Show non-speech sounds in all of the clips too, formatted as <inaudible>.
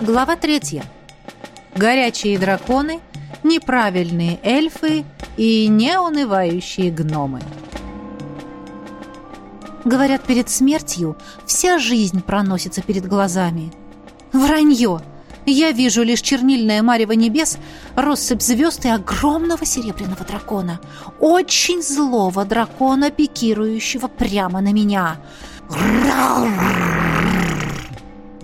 Глава третья. Горячие драконы, неправильные эльфы и неунывающие гномы. Говорят, перед смертью вся жизнь проносится перед глазами. Вранье! Я вижу лишь чернильное марево небес, россыпь звезд и огромного серебряного дракона. Очень злого дракона, пикирующего прямо на меня.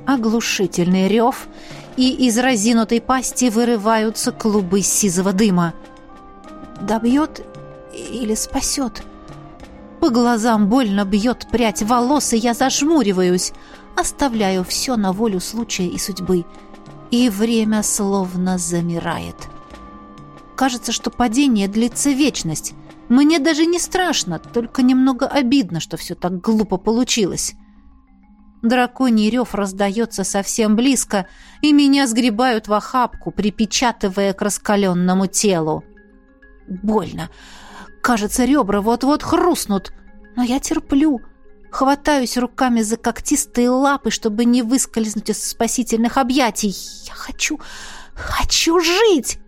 Оглушительный рев, и из разинутой пасти вырываются клубы сизого дыма. Добьет или спасет? По глазам больно бьет прядь волос, и я зажмуриваюсь, оставляю все на волю случая и судьбы — и время словно замирает. Кажется, что падение длится вечность. Мне даже не страшно, только немного обидно, что все так глупо получилось. Драконий рев раздается совсем близко, и меня сгребают в охапку, припечатывая к раскаленному телу. Больно. Кажется, ребра вот-вот хрустнут, но я терплю — Хватаюсь руками за когтистые лапы, чтобы не выскользнуть из спасительных объятий. Я хочу... хочу жить!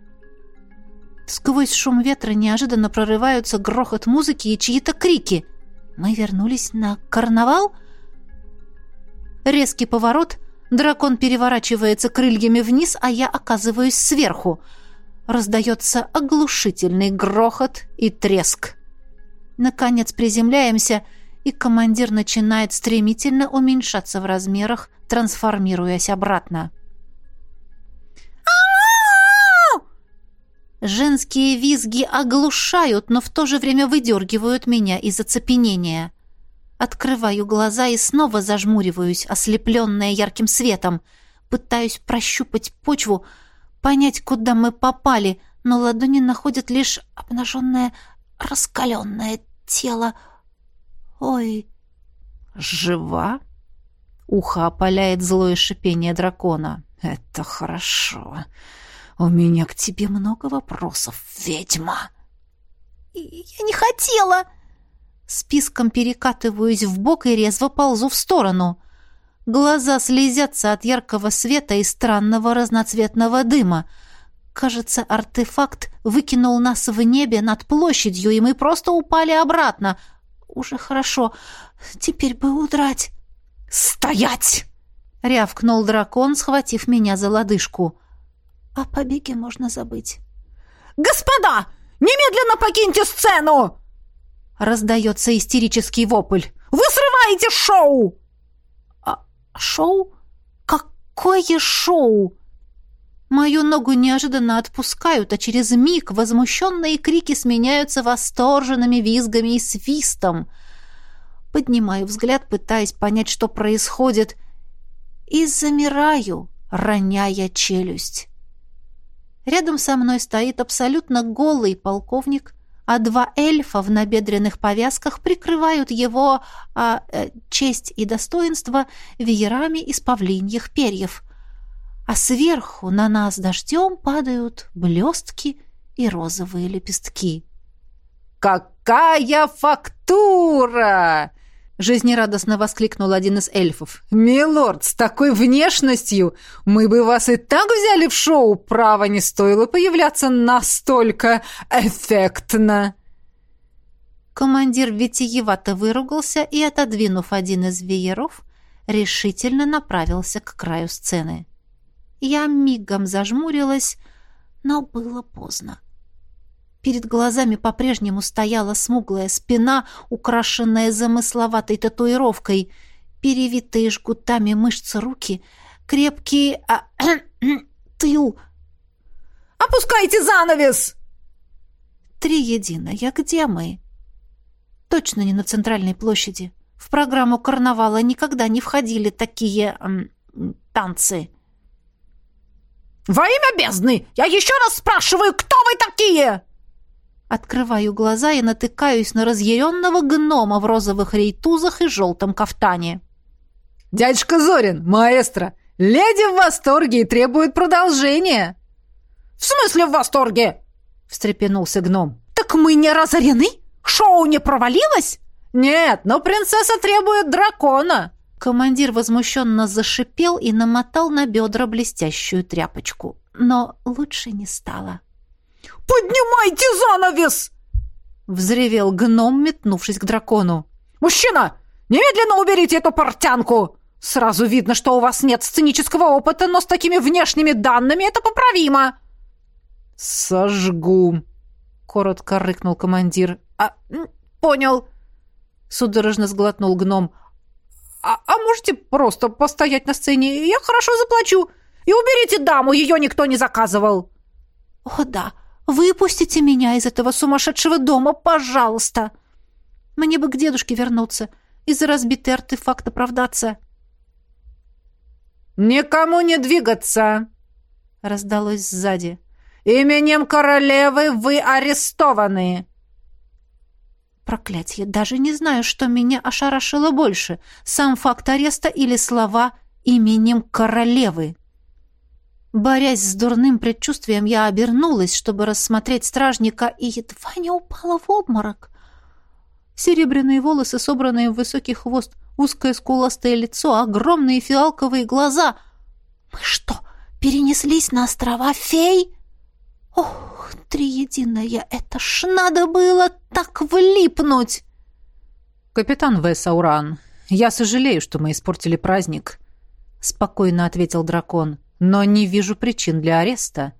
Сквозь шум ветра неожиданно прорываются грохот музыки и чьи-то крики. Мы вернулись на карнавал? Резкий поворот. Дракон переворачивается крыльями вниз, а я оказываюсь сверху. Раздается оглушительный грохот и треск. Наконец приземляемся — и командир начинает стремительно уменьшаться в размерах, трансформируясь обратно. Женские визги оглушают, но в то же время выдергивают меня из оцепенения. Открываю глаза и снова зажмуриваюсь, ослепленная ярким светом. Пытаюсь прощупать почву, понять, куда мы попали, но ладони находят лишь обнаженное, раскаленное тело, «Ой!» «Жива?» Ухо опаляет злое шипение дракона. «Это хорошо. У меня к тебе много вопросов, ведьма!» «Я не хотела!» Списком перекатываюсь в бок и резво ползу в сторону. Глаза слезятся от яркого света и странного разноцветного дыма. Кажется, артефакт выкинул нас в небе над площадью, и мы просто упали обратно, уже хорошо. Теперь бы удрать. «Стоять!» — рявкнул дракон, схватив меня за лодыжку. «О побеге можно забыть». «Господа, немедленно покиньте сцену!» Раздается истерический вопль. «Вы срываете шоу!» «А шоу? Какое шоу?» Мою ногу неожиданно отпускают, а через миг возмущенные крики сменяются восторженными визгами и свистом. Поднимаю взгляд, пытаясь понять, что происходит, и замираю, роняя челюсть. Рядом со мной стоит абсолютно голый полковник, а два эльфа в набедренных повязках прикрывают его а, э, честь и достоинство веерами из павлиньих перьев а сверху на нас дождем падают блестки и розовые лепестки. «Какая фактура!» — жизнерадостно воскликнул один из эльфов. «Милорд, с такой внешностью мы бы вас и так взяли в шоу, право не стоило появляться настолько эффектно!» Командир витиевато выругался и, отодвинув один из вееров, решительно направился к краю сцены. Я мигом зажмурилась, но было поздно. Перед глазами по-прежнему стояла смуглая спина, украшенная замысловатой татуировкой, перевитые жгутами мышцы руки, крепкий а, <coughs> тыл. «Опускайте занавес!» «Триединая, где мы?» «Точно не на центральной площади. В программу карнавала никогда не входили такие м, танцы». «Во имя бездны! Я еще раз спрашиваю, кто вы такие?» Открываю глаза и натыкаюсь на разъяренного гнома в розовых рейтузах и желтом кафтане. «Дядюшка Зорин, маэстро, леди в восторге и требует продолжения!» «В смысле в восторге?» — встрепенулся гном. «Так мы не разорены? Шоу не провалилось?» «Нет, но принцесса требует дракона!» Командир возмущенно зашипел и намотал на бедра блестящую тряпочку. Но лучше не стало. «Поднимайте занавес!» — взревел гном, метнувшись к дракону. «Мужчина, немедленно уберите эту портянку! Сразу видно, что у вас нет сценического опыта, но с такими внешними данными это поправимо!» «Сожгу!» — коротко рыкнул командир. «А, понял!» — судорожно сглотнул гном. А, «А можете просто постоять на сцене? Я хорошо заплачу. И уберите даму, ее никто не заказывал!» «О да, выпустите меня из этого сумасшедшего дома, пожалуйста! Мне бы к дедушке вернуться и за разбитый артефакт оправдаться!» «Никому не двигаться!» — раздалось сзади. «Именем королевы вы арестованы!» Проклятье, даже не знаю, что меня ошарашило больше, сам факт ареста или слова «именем королевы». Борясь с дурным предчувствием, я обернулась, чтобы рассмотреть стражника, и едва не упала в обморок. Серебряные волосы, собранные в высокий хвост, узкое скуластое лицо, огромные фиалковые глаза. Мы что, перенеслись на острова фей? Ох, триединое, это ж надо было так влипнуть! Капитан Весауран, я сожалею, что мы испортили праздник, спокойно ответил дракон, но не вижу причин для ареста.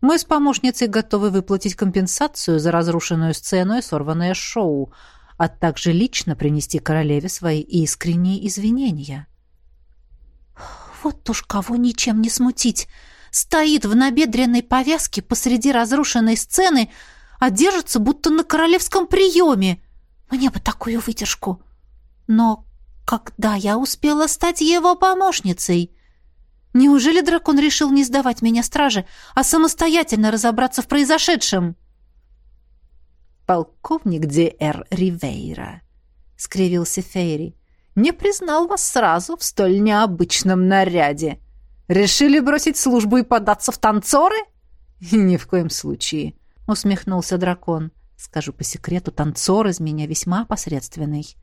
Мы с помощницей готовы выплатить компенсацию за разрушенную сцену и сорванное шоу, а также лично принести королеве свои искренние извинения. Вот уж кого ничем не смутить. Стоит в набедренной повязке посреди разрушенной сцены, а держится будто на королевском приеме. Мне бы такую выдержку. Но когда я успела стать его помощницей? Неужели дракон решил не сдавать меня страже, а самостоятельно разобраться в произошедшем?» полковник Д.Р. Ривейра», — скривился Фейри. «Не признал вас сразу в столь необычном наряде. Решили бросить службу и податься в танцоры?» <laughs> «Ни в коем случае», — усмехнулся дракон. «Скажу по секрету, танцор из меня весьма посредственный».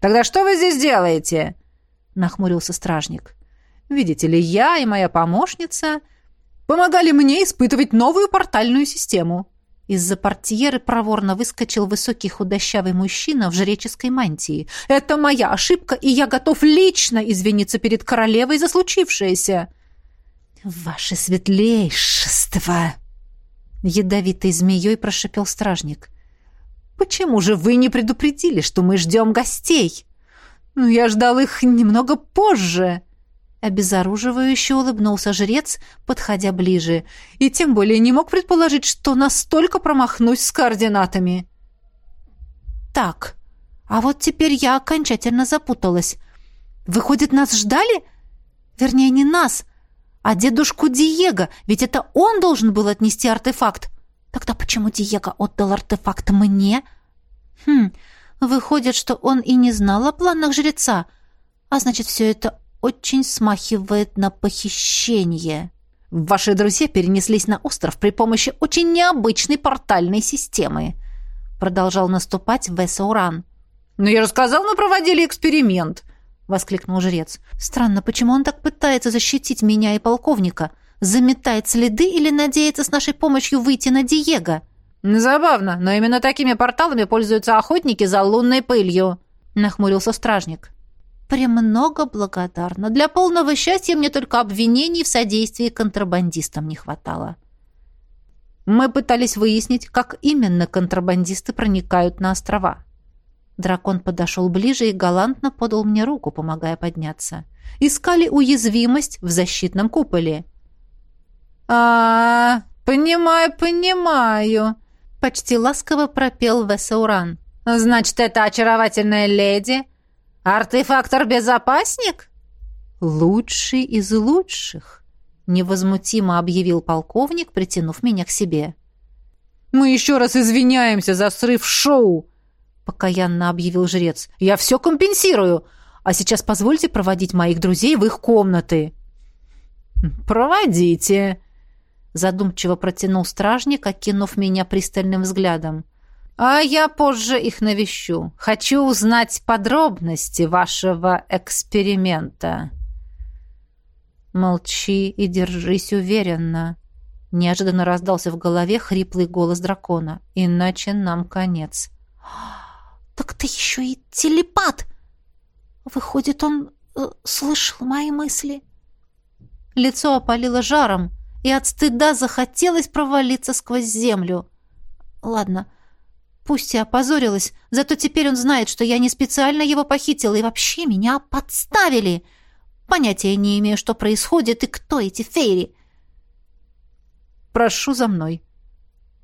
«Тогда что вы здесь делаете?» — нахмурился стражник. «Видите ли, я и моя помощница помогали мне испытывать новую портальную систему». Из-за портьеры проворно выскочил высокий худощавый мужчина в жреческой мантии. «Это моя ошибка, и я готов лично извиниться перед королевой за случившееся!» «Ваше светлейшество!» Ядовитой змеей прошипел стражник. «Почему же вы не предупредили, что мы ждем гостей?» «Ну, я ждал их немного позже!» Обезоруживающе улыбнулся жрец, подходя ближе, и тем более не мог предположить, что настолько промахнусь с координатами. «Так, а вот теперь я окончательно запуталась. Выходит, нас ждали? Вернее, не нас, а дедушку Диего, ведь это он должен был отнести артефакт. Тогда почему Диего отдал артефакт мне? Хм, выходит, что он и не знал о планах жреца, а значит, все это очень смахивает на похищение. Ваши друзья перенеслись на остров при помощи очень необычной портальной системы. Продолжал наступать Весауран. «Но я же сказал, мы проводили эксперимент!» Воскликнул жрец. «Странно, почему он так пытается защитить меня и полковника? Заметает следы или надеется с нашей помощью выйти на Диего?» «Забавно, но именно такими порталами пользуются охотники за лунной пылью», — нахмурился стражник премного благодарна. Для полного счастья мне только обвинений в содействии контрабандистам не хватало. Мы пытались выяснить, как именно контрабандисты проникают на острова. Дракон подошел ближе и галантно подал мне руку, помогая подняться. Искали уязвимость в защитном куполе. а, -а, -а понимаю, понимаю», — почти ласково пропел Весауран. «Значит, это очаровательная леди «Артефактор-безопасник?» «Лучший из лучших», — невозмутимо объявил полковник, притянув меня к себе. «Мы еще раз извиняемся за срыв шоу», — покаянно объявил жрец. «Я все компенсирую, а сейчас позвольте проводить моих друзей в их комнаты». «Проводите», — задумчиво протянул стражник, окинув меня пристальным взглядом. А я позже их навещу. Хочу узнать подробности вашего эксперимента. Молчи и держись уверенно. Неожиданно раздался в голове хриплый голос дракона. Иначе нам конец. <gasps> Так ты еще и телепат! Выходит, он э, слышал мои мысли. Лицо опалило жаром, и от стыда захотелось провалиться сквозь землю. Ладно, пусть и опозорилась, зато теперь он знает, что я не специально его похитила и вообще меня подставили. Понятия не имею, что происходит и кто эти фейри. «Прошу за мной».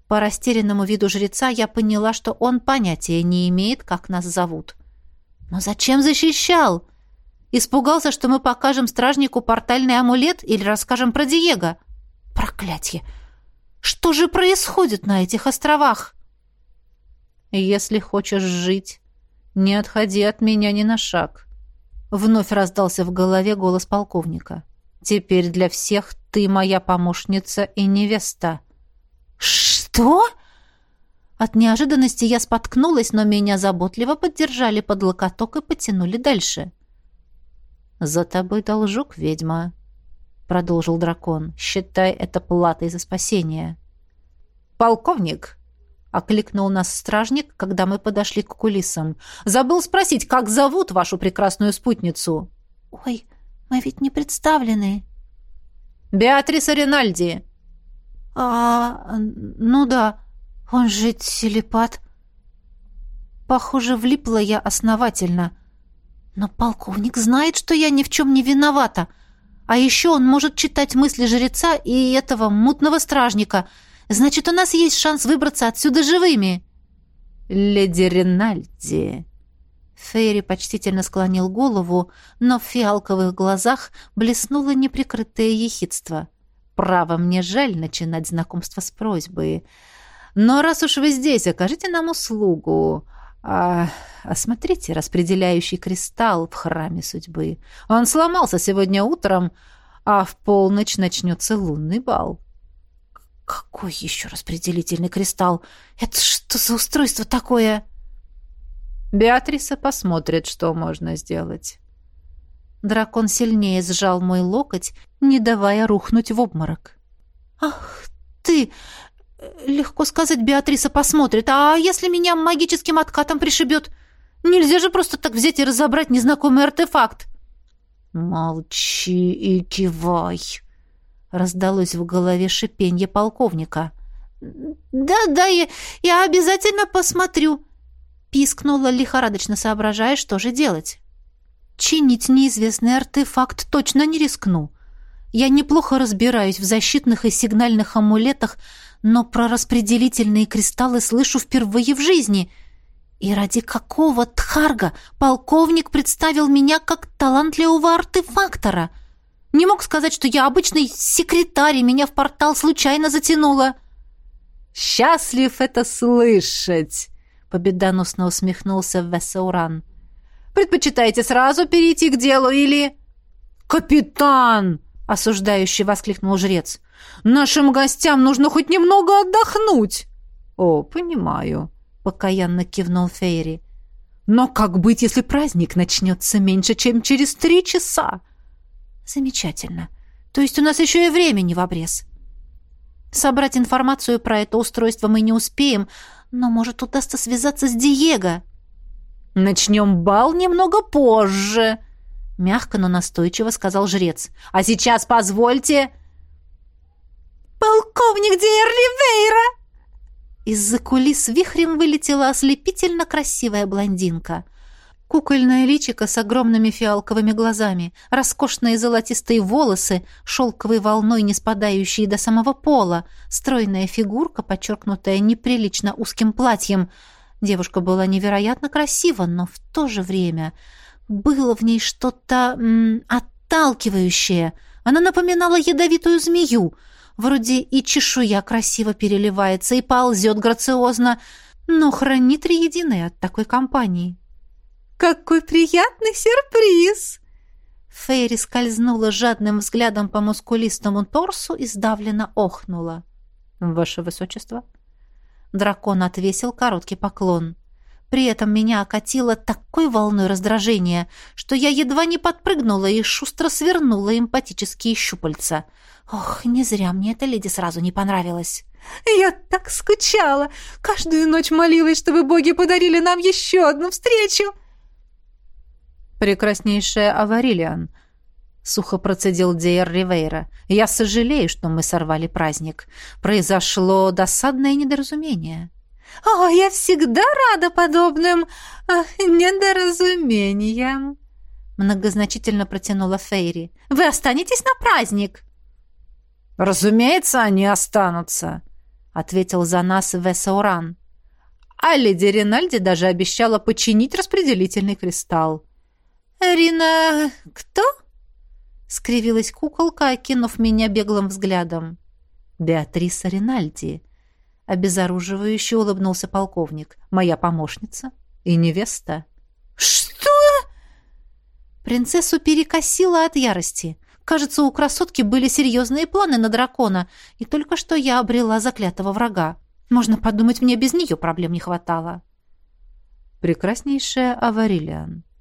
По растерянному виду жреца я поняла, что он понятия не имеет, как нас зовут. «Но зачем защищал?» Испугался, что мы покажем стражнику портальный амулет или расскажем про Диего. Проклятье! Что же происходит на этих островах? Если хочешь жить, не отходи от меня ни на шаг. Вновь раздался в голове голос полковника. Теперь для всех ты моя помощница и невеста. Что? От неожиданности я споткнулась, но меня заботливо поддержали под локоток и потянули дальше. «За тобой должок, ведьма», — продолжил дракон. «Считай это платой за спасение». «Полковник!» — окликнул нас стражник, когда мы подошли к кулисам. «Забыл спросить, как зовут вашу прекрасную спутницу?» «Ой, мы ведь не представлены». «Беатриса Ринальди». «А, ну да, он же телепат». Похоже, влипла я основательно — но полковник знает, что я ни в чем не виновата. А еще он может читать мысли жреца и этого мутного стражника. Значит, у нас есть шанс выбраться отсюда живыми. Леди Ринальди. Фейри почтительно склонил голову, но в фиалковых глазах блеснуло неприкрытое ехидство. Право, мне жаль начинать знакомство с просьбой. Но раз уж вы здесь, окажите нам услугу. А, осмотрите распределяющий кристалл в храме судьбы. Он сломался сегодня утром, а в полночь начнется лунный бал. Какой еще распределительный кристалл? Это что за устройство такое? Беатриса посмотрит, что можно сделать. Дракон сильнее сжал мой локоть, не давая рухнуть в обморок. «Ах ты! Легко сказать, Беатриса посмотрит. А если меня магическим откатом пришибет? Нельзя же просто так взять и разобрать незнакомый артефакт. Молчи и кивай. Раздалось в голове шипенье полковника. Да, да, я, я обязательно посмотрю. Пискнула, лихорадочно соображая, что же делать. Чинить неизвестный артефакт точно не рискну. Я неплохо разбираюсь в защитных и сигнальных амулетах, но про распределительные кристаллы слышу впервые в жизни. И ради какого тхарга полковник представил меня как талантливого артефактора? Не мог сказать, что я обычный секретарь, и меня в портал случайно затянуло. «Счастлив это слышать!» — победоносно усмехнулся Весауран. «Предпочитаете сразу перейти к делу или...» «Капитан!» — осуждающий воскликнул жрец. Нашим гостям нужно хоть немного отдохнуть. О, понимаю, покаянно кивнул Фейри. Но как быть, если праздник начнется меньше, чем через три часа? Замечательно. То есть у нас еще и времени в обрез. Собрать информацию про это устройство мы не успеем, но, может, удастся связаться с Диего. Начнем бал немного позже, мягко, но настойчиво сказал жрец. А сейчас позвольте... «Полковник Диэр Ривейра!» Из-за кулис вихрем вылетела ослепительно красивая блондинка. Кукольное личико с огромными фиалковыми глазами, роскошные золотистые волосы, шелковой волной не спадающие до самого пола, стройная фигурка, подчеркнутая неприлично узким платьем. Девушка была невероятно красива, но в то же время было в ней что-то отталкивающее. Она напоминала ядовитую змею — Вроде и чешуя красиво переливается, и ползет грациозно, но хранит триединое от такой компании. «Какой приятный сюрприз!» Фейри скользнула жадным взглядом по мускулистому торсу и сдавленно охнула. «Ваше высочество?» Дракон отвесил короткий поклон. При этом меня окатило такой волной раздражения, что я едва не подпрыгнула и шустро свернула эмпатические щупальца. Ох, не зря мне эта леди сразу не понравилась. «Я так скучала! Каждую ночь молилась, чтобы боги подарили нам еще одну встречу!» «Прекраснейшая Аварилиан», — сухо процедил Дейр Ривейра. «Я сожалею, что мы сорвали праздник. Произошло досадное недоразумение». «О, я всегда рада подобным а, недоразумениям!» Многозначительно протянула Фейри. «Вы останетесь на праздник?» «Разумеется, они останутся», — ответил за нас Весауран. А леди Ринальди даже обещала починить распределительный кристалл. «Рина... кто?» — скривилась куколка, окинув меня беглым взглядом. «Беатриса Ринальди», Обезоруживающе улыбнулся полковник. «Моя помощница и невеста». «Что?» Принцессу перекосила от ярости. Кажется, у красотки были серьезные планы на дракона, и только что я обрела заклятого врага. Можно подумать, мне без нее проблем не хватало. «Прекраснейшая Аварилиан», —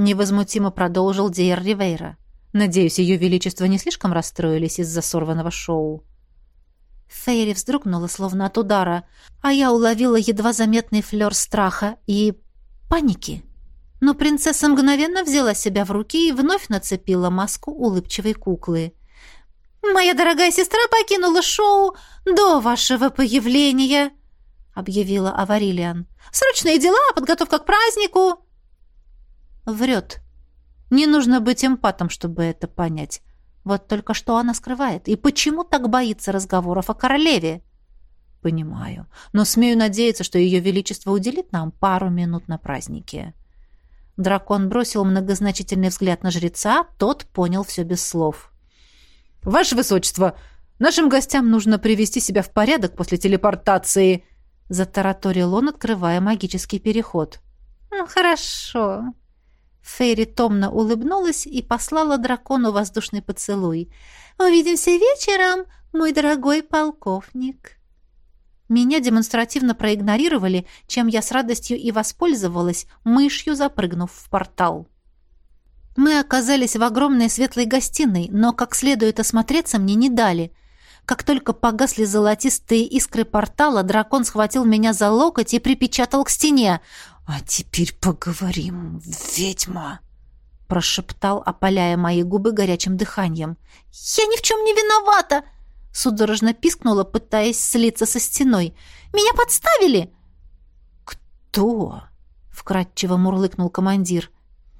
невозмутимо продолжил Диер Ривейра. «Надеюсь, ее величество не слишком расстроились из-за сорванного шоу». Фейри вздрогнула, словно от удара, а я уловила едва заметный флер страха и паники. Но принцесса мгновенно взяла себя в руки и вновь нацепила маску улыбчивой куклы. «Моя дорогая сестра покинула шоу до вашего появления», — объявила Аварилиан. «Срочные дела, подготовка к празднику». Врет. Не нужно быть эмпатом, чтобы это понять. Вот только что она скрывает. И почему так боится разговоров о королеве? Понимаю. Но смею надеяться, что ее величество уделит нам пару минут на празднике. Дракон бросил многозначительный взгляд на жреца, тот понял все без слов. «Ваше высочество, нашим гостям нужно привести себя в порядок после телепортации», затараторил он, открывая магический переход. «Ну, хорошо», Фейри томно улыбнулась и послала дракону воздушный поцелуй. «Увидимся вечером, мой дорогой полковник!» Меня демонстративно проигнорировали, чем я с радостью и воспользовалась, мышью запрыгнув в портал. Мы оказались в огромной светлой гостиной, но как следует осмотреться мне не дали. Как только погасли золотистые искры портала, дракон схватил меня за локоть и припечатал к стене. «А теперь поговорим, ведьма!» прошептал, опаляя мои губы горячим дыханием. «Я ни в чем не виновата!» Судорожно пискнула, пытаясь слиться со стеной. «Меня подставили!» «Кто?» — вкратчиво мурлыкнул командир.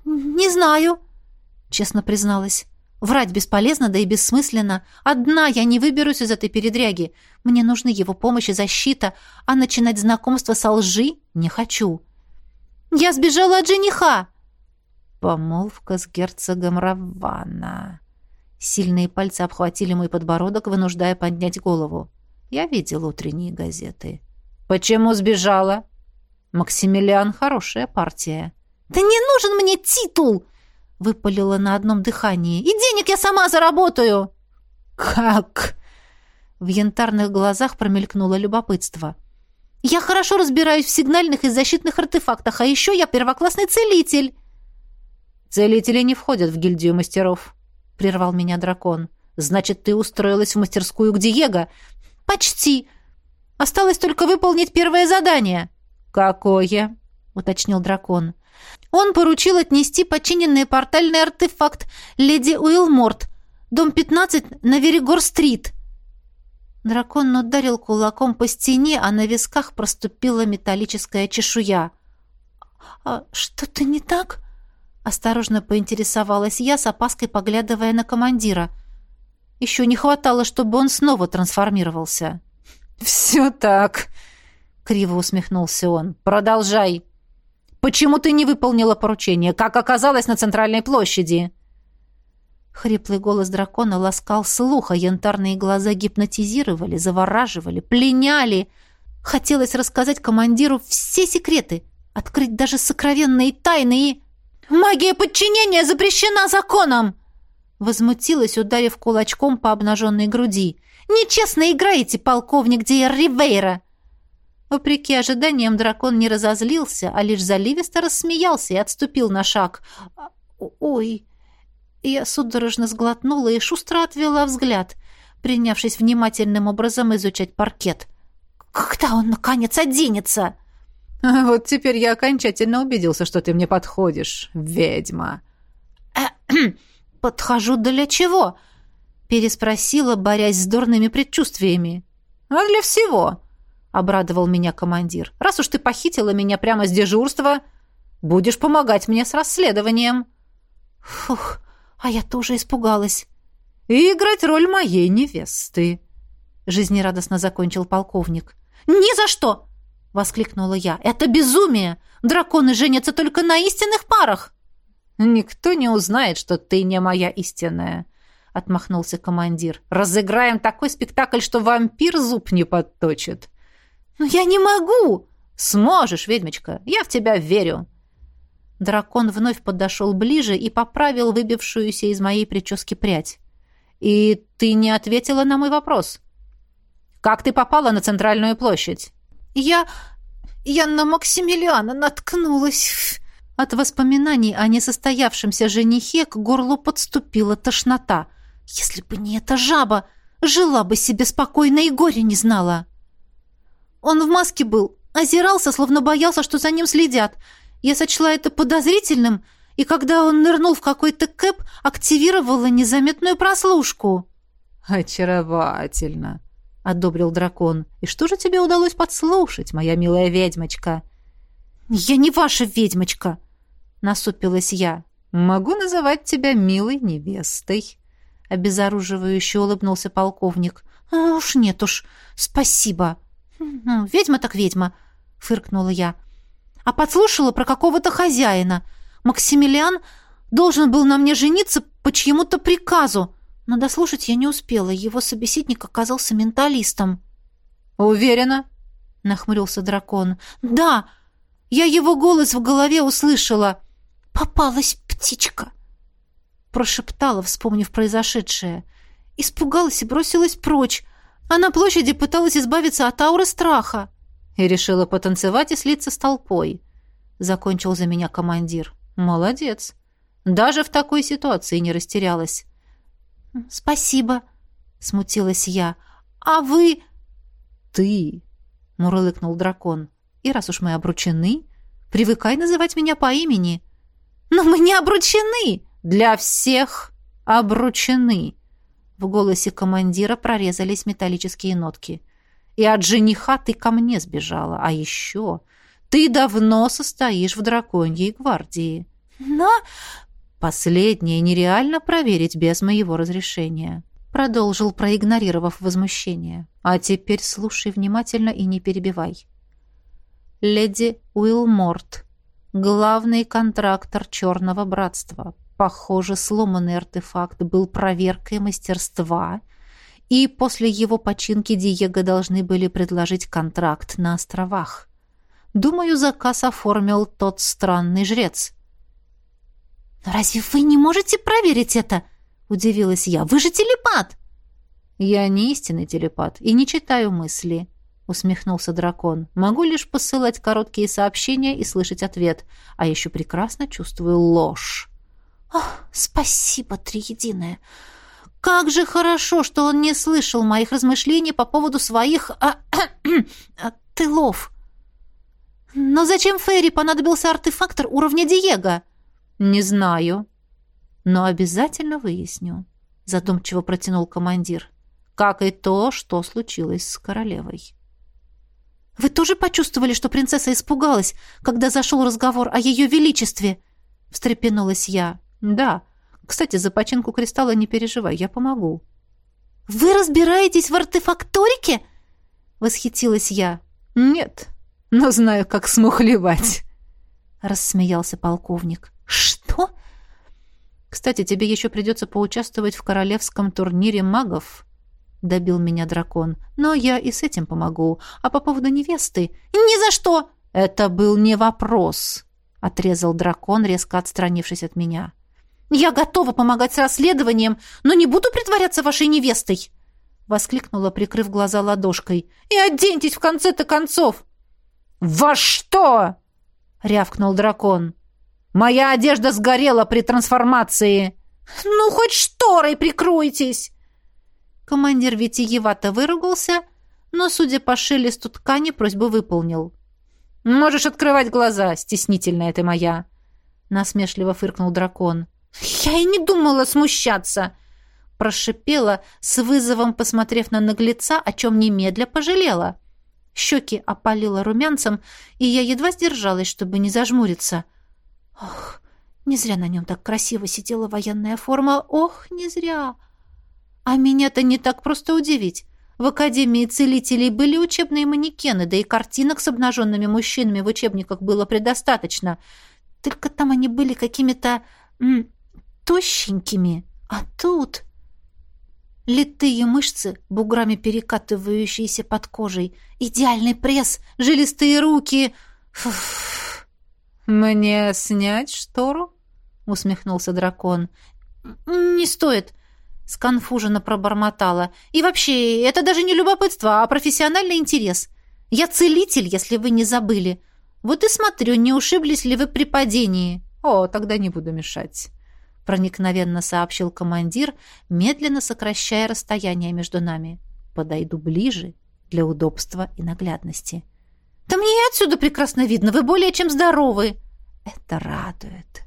«Не знаю», — честно призналась. «Врать бесполезно, да и бессмысленно. Одна я не выберусь из этой передряги. Мне нужны его помощь и защита, а начинать знакомство со лжи не хочу». Я сбежала от жениха!» Помолвка с герцогом Равана. Сильные пальцы обхватили мой подбородок, вынуждая поднять голову. Я видел утренние газеты. «Почему сбежала?» «Максимилиан — хорошая партия». «Да не нужен мне титул!» — выпалила на одном дыхании. «И денег я сама заработаю!» «Как?» В янтарных глазах промелькнуло любопытство. Я хорошо разбираюсь в сигнальных и защитных артефактах, а еще я первоклассный целитель». «Целители не входят в гильдию мастеров», — прервал меня дракон. «Значит, ты устроилась в мастерскую к Диего?» «Почти. Осталось только выполнить первое задание». «Какое?» — уточнил дракон. «Он поручил отнести починенный портальный артефакт леди Уилморт, дом 15 на Веригор-стрит». Дракон ударил кулаком по стене, а на висках проступила металлическая чешуя. «А что-то не так?» Осторожно поинтересовалась я, с опаской поглядывая на командира. Еще не хватало, чтобы он снова трансформировался. «Все так», — криво усмехнулся он. «Продолжай. Почему ты не выполнила поручение? Как оказалось на центральной площади?» Хриплый голос дракона ласкал слух, а янтарные глаза гипнотизировали, завораживали, пленяли. Хотелось рассказать командиру все секреты, открыть даже сокровенные тайны и... «Магия подчинения запрещена законом!» Возмутилась, ударив кулачком по обнаженной груди. «Нечестно играете, полковник Диер Ривейра!» Вопреки ожиданиям дракон не разозлился, а лишь заливисто рассмеялся и отступил на шаг. «Ой!» Я судорожно сглотнула и шустро отвела взгляд, принявшись внимательным образом изучать паркет. «Когда он, наконец, оденется?» <laughs> «Вот теперь я окончательно убедился, что ты мне подходишь, ведьма». <clears throat> «Подхожу для чего?» переспросила, борясь с дурными предчувствиями. «А для всего», — обрадовал меня командир. «Раз уж ты похитила меня прямо с дежурства, будешь помогать мне с расследованием». «Фух, а я тоже испугалась». «И играть роль моей невесты», — жизнерадостно закончил полковник. «Ни за что!» — воскликнула я. «Это безумие! Драконы женятся только на истинных парах!» «Никто не узнает, что ты не моя истинная», — отмахнулся командир. «Разыграем такой спектакль, что вампир зуб не подточит». «Но я не могу!» «Сможешь, ведьмочка, я в тебя верю!» Дракон вновь подошел ближе и поправил выбившуюся из моей прически прядь. «И ты не ответила на мой вопрос. Как ты попала на центральную площадь?» «Я... я на Максимилиана наткнулась...» От воспоминаний о несостоявшемся женихе к горлу подступила тошнота. «Если бы не эта жаба, жила бы себе спокойно и горе не знала!» Он в маске был, озирался, словно боялся, что за ним следят. Я сочла это подозрительным, и когда он нырнул в какой-то кэп, активировала незаметную прослушку. «Очаровательно!» — одобрил дракон. «И что же тебе удалось подслушать, моя милая ведьмочка?» «Я не ваша ведьмочка!» — насупилась я. «Могу называть тебя милой невестой», — обезоруживающе улыбнулся полковник. «А «Уж нет уж, спасибо!» «Ведьма так ведьма!» — фыркнула я. «А подслушала про какого-то хозяина. Максимилиан должен был на мне жениться по чьему-то приказу, но дослушать я не успела. Его собеседник оказался менталистом». «Уверена?» — нахмурился дракон. «Да! Я его голос в голове услышала. Попалась птичка!» Прошептала, вспомнив произошедшее. Испугалась и бросилась прочь, а на площади пыталась избавиться от ауры страха. И решила потанцевать и слиться с толпой. Закончил за меня командир. Молодец. Даже в такой ситуации не растерялась. «Спасибо», — смутилась я. «А вы...» «Ты», — мурлыкнул дракон. «И раз уж мы обручены, привыкай называть меня по имени». «Но мы не обручены!» «Для всех обручены», в голосе командира прорезались металлические нотки. «И от жениха ты ко мне сбежала. А еще ты давно состоишь в драконьей гвардии». «Но...» «Последнее нереально проверить без моего разрешения», — продолжил, проигнорировав возмущение. «А теперь слушай внимательно и не перебивай». «Леди Уилморт, главный контрактор Черного Братства, Похоже, сломанный артефакт был проверкой мастерства, и после его починки Диего должны были предложить контракт на островах. Думаю, заказ оформил тот странный жрец. «Но разве вы не можете проверить это?» — удивилась я. «Вы же телепат!» «Я не истинный телепат и не читаю мысли», — усмехнулся дракон. «Могу лишь посылать короткие сообщения и слышать ответ, а еще прекрасно чувствую ложь». «Ах, спасибо, Триединое! Как же хорошо, что он не слышал моих размышлений по поводу своих а, а, тылов! Но зачем Ферри понадобился артефактор уровня Диего?» «Не знаю, но обязательно выясню», — задумчиво протянул командир. «Как и то, что случилось с королевой». «Вы тоже почувствовали, что принцесса испугалась, когда зашел разговор о ее величестве?» — встрепенулась я. «Да. Кстати, за починку кристалла не переживай, я помогу». «Вы разбираетесь в артефакторике?» — восхитилась я. «Нет, но знаю, как смухлевать», — рассмеялся полковник. «Что?» «Кстати, тебе еще придется поучаствовать в королевском турнире магов», — добил меня дракон. «Но я и с этим помогу. А по поводу невесты...» «Ни за что!» «Это был не вопрос», — отрезал дракон, резко отстранившись от меня. «Я готова помогать с расследованием, но не буду притворяться вашей невестой!» Воскликнула, прикрыв глаза ладошкой. «И оденьтесь в конце-то концов!» «Во что?» — рявкнул дракон. «Моя одежда сгорела при трансформации!» «Ну, хоть шторой прикройтесь!» Командир витиевато выругался, но, судя по шелесту ткани, просьбу выполнил. «Можешь открывать глаза, стеснительная ты моя!» Насмешливо фыркнул дракон. «Я и не думала смущаться!» Прошипела, с вызовом посмотрев на наглеца, о чем немедля пожалела. Щеки опалила румянцем, и я едва сдержалась, чтобы не зажмуриться. Ох, не зря на нем так красиво сидела военная форма. Ох, не зря! А меня-то не так просто удивить. В Академии целителей были учебные манекены, да и картинок с обнаженными мужчинами в учебниках было предостаточно. Только там они были какими-то тощенькими. А тут... Литые мышцы, буграми перекатывающиеся под кожей, идеальный пресс, жилистые руки. Фуф. «Мне снять штору?» — усмехнулся дракон. «Не стоит», — сконфуженно пробормотала. «И вообще, это даже не любопытство, а профессиональный интерес. Я целитель, если вы не забыли. Вот и смотрю, не ушиблись ли вы при падении». «О, тогда не буду мешать» проникновенно сообщил командир, медленно сокращая расстояние между нами. Подойду ближе для удобства и наглядности. Да мне и отсюда прекрасно видно, вы более чем здоровы. Это радует,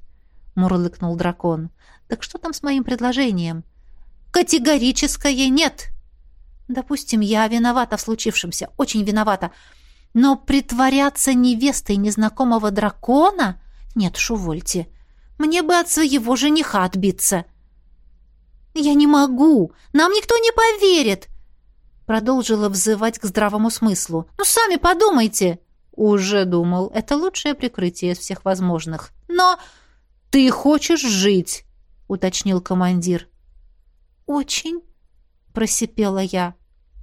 мурлыкнул дракон. Так что там с моим предложением? Категорическое нет. Допустим, я виновата в случившемся, очень виновата. Но притворяться невестой незнакомого дракона? Нет, шувольте. Мне бы от своего жениха отбиться. Я не могу. Нам никто не поверит. Продолжила взывать к здравому смыслу. Ну, сами подумайте. Уже думал. Это лучшее прикрытие из всех возможных. Но ты хочешь жить, уточнил командир. Очень, просипела я.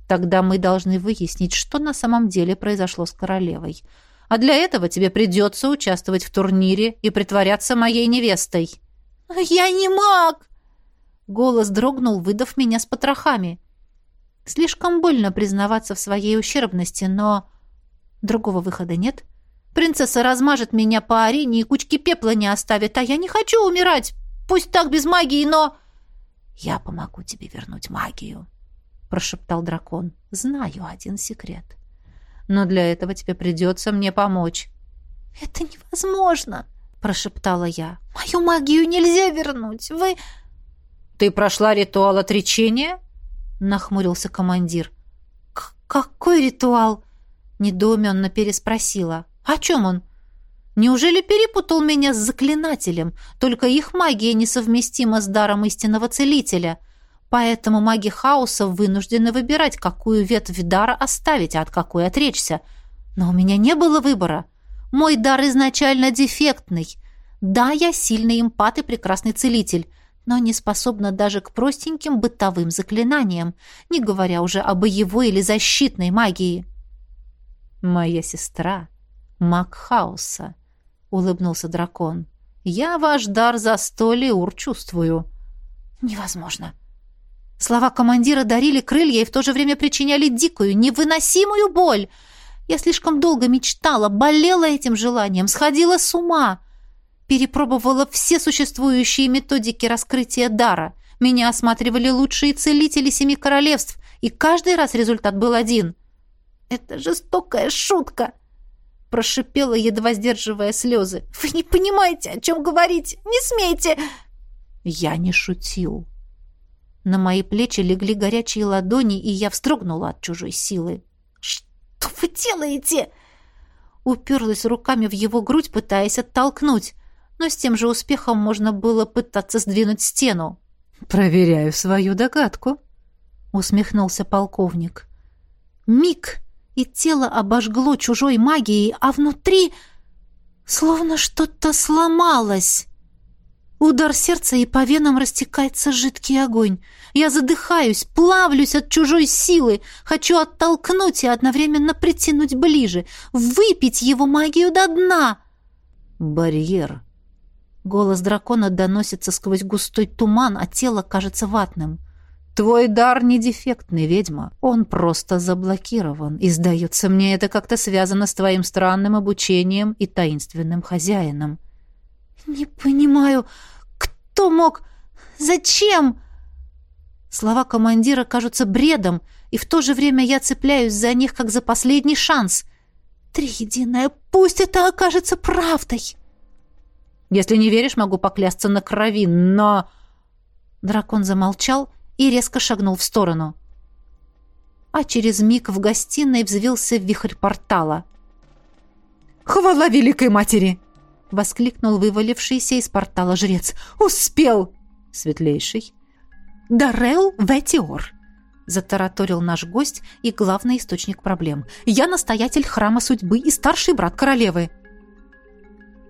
Тогда мы должны выяснить, что на самом деле произошло с королевой. А для этого тебе придется участвовать в турнире и притворяться моей невестой». «Я не маг!» Голос дрогнул, выдав меня с потрохами. Слишком больно признаваться в своей ущербности, но другого выхода нет. Принцесса размажет меня по арене и кучки пепла не оставит, а я не хочу умирать. Пусть так без магии, но... «Я помогу тебе вернуть магию», — прошептал дракон. «Знаю один секрет но для этого тебе придется мне помочь». «Это невозможно!» — прошептала я. «Мою магию нельзя вернуть! Вы...» «Ты прошла ритуал отречения?» — нахмурился командир. «Какой ритуал?» — недоуменно переспросила. «О чем он?» «Неужели перепутал меня с заклинателем? Только их магия несовместима с даром истинного целителя. Поэтому маги хаоса вынуждены выбирать, какую ветвь дара оставить, а от какой отречься. Но у меня не было выбора. Мой дар изначально дефектный. Да, я сильный эмпат и прекрасный целитель, но не способна даже к простеньким бытовым заклинаниям, не говоря уже о боевой или защитной магии. «Моя сестра — маг хаоса», — улыбнулся дракон. «Я ваш дар за сто леур чувствую». «Невозможно», Слова командира дарили крылья и в то же время причиняли дикую, невыносимую боль. Я слишком долго мечтала, болела этим желанием, сходила с ума. Перепробовала все существующие методики раскрытия дара. Меня осматривали лучшие целители семи королевств, и каждый раз результат был один. «Это жестокая шутка!» Прошипела, едва сдерживая слезы. «Вы не понимаете, о чем говорите! Не смейте!» «Я не шутил!» На мои плечи легли горячие ладони, и я вздрогнула от чужой силы. «Что вы делаете?» Уперлась руками в его грудь, пытаясь оттолкнуть, но с тем же успехом можно было пытаться сдвинуть стену. «Проверяю свою догадку», — усмехнулся полковник. «Миг!» и тело обожгло чужой магией, а внутри словно что-то сломалось. Удар сердца, и по венам растекается жидкий огонь. Я задыхаюсь, плавлюсь от чужой силы, хочу оттолкнуть и одновременно притянуть ближе, выпить его магию до дна. Барьер. Голос дракона доносится сквозь густой туман, а тело кажется ватным. Твой дар не дефектный, ведьма. Он просто заблокирован. И, сдается мне, это как-то связано с твоим странным обучением и таинственным хозяином. Не понимаю, кто мог... Зачем? Слова командира кажутся бредом, и в то же время я цепляюсь за них, как за последний шанс. Триединая, пусть это окажется правдой. Если не веришь, могу поклясться на крови, но... Дракон замолчал и резко шагнул в сторону. А через миг в гостиной взвился вихрь портала. «Хвала Великой Матери!» — воскликнул вывалившийся из портала жрец. «Успел!» «Светлейший!» «Дарел Ветиор!» — затараторил наш гость и главный источник проблем. «Я настоятель храма судьбы и старший брат королевы!»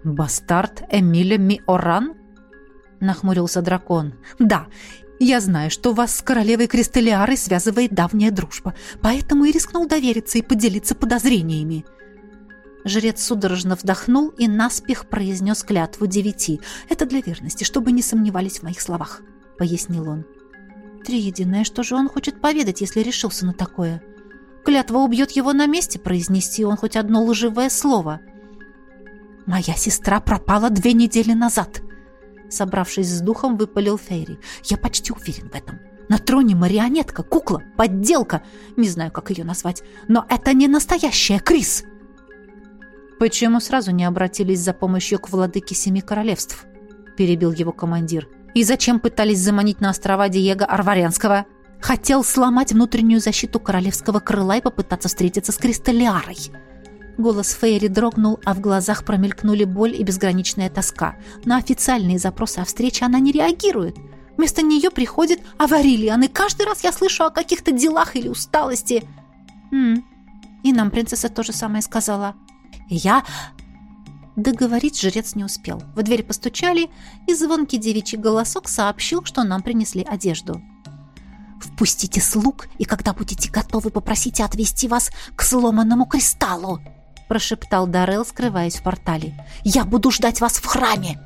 «Бастард Эмиля Миоран?» — нахмурился дракон. «Да, я знаю, что вас с королевой Кристалиарой связывает давняя дружба, поэтому и рискнул довериться и поделиться подозрениями». Жрец судорожно вдохнул и наспех произнес клятву девяти. «Это для верности, чтобы не сомневались в моих словах», — пояснил он. «Триединое, что же он хочет поведать, если решился на такое? Клятва убьет его на месте, произнести он хоть одно лживое слово». «Моя сестра пропала две недели назад», — собравшись с духом, выпалил Фейри. «Я почти уверен в этом. На троне марионетка, кукла, подделка. Не знаю, как ее назвать. Но это не настоящая Крис!» «Почему сразу не обратились за помощью к владыке Семи Королевств?» — перебил его командир. «И зачем пытались заманить на острова Диего Арварянского?» «Хотел сломать внутреннюю защиту королевского крыла и попытаться встретиться с Кристаллиарой», Голос Фейри дрогнул, а в глазах промелькнули боль и безграничная тоска. На официальные запросы о встрече она не реагирует. Вместо нее приходит Аварилиан, и каждый раз я слышу о каких-то делах или усталости. М И нам принцесса то же самое сказала. Я... Договорить жрец не успел. В дверь постучали, и звонкий девичий голосок сообщил, что нам принесли одежду. «Впустите слуг, и когда будете готовы, попросите отвезти вас к сломанному кристаллу!» прошептал Дарел, скрываясь в портале. «Я буду ждать вас в храме!»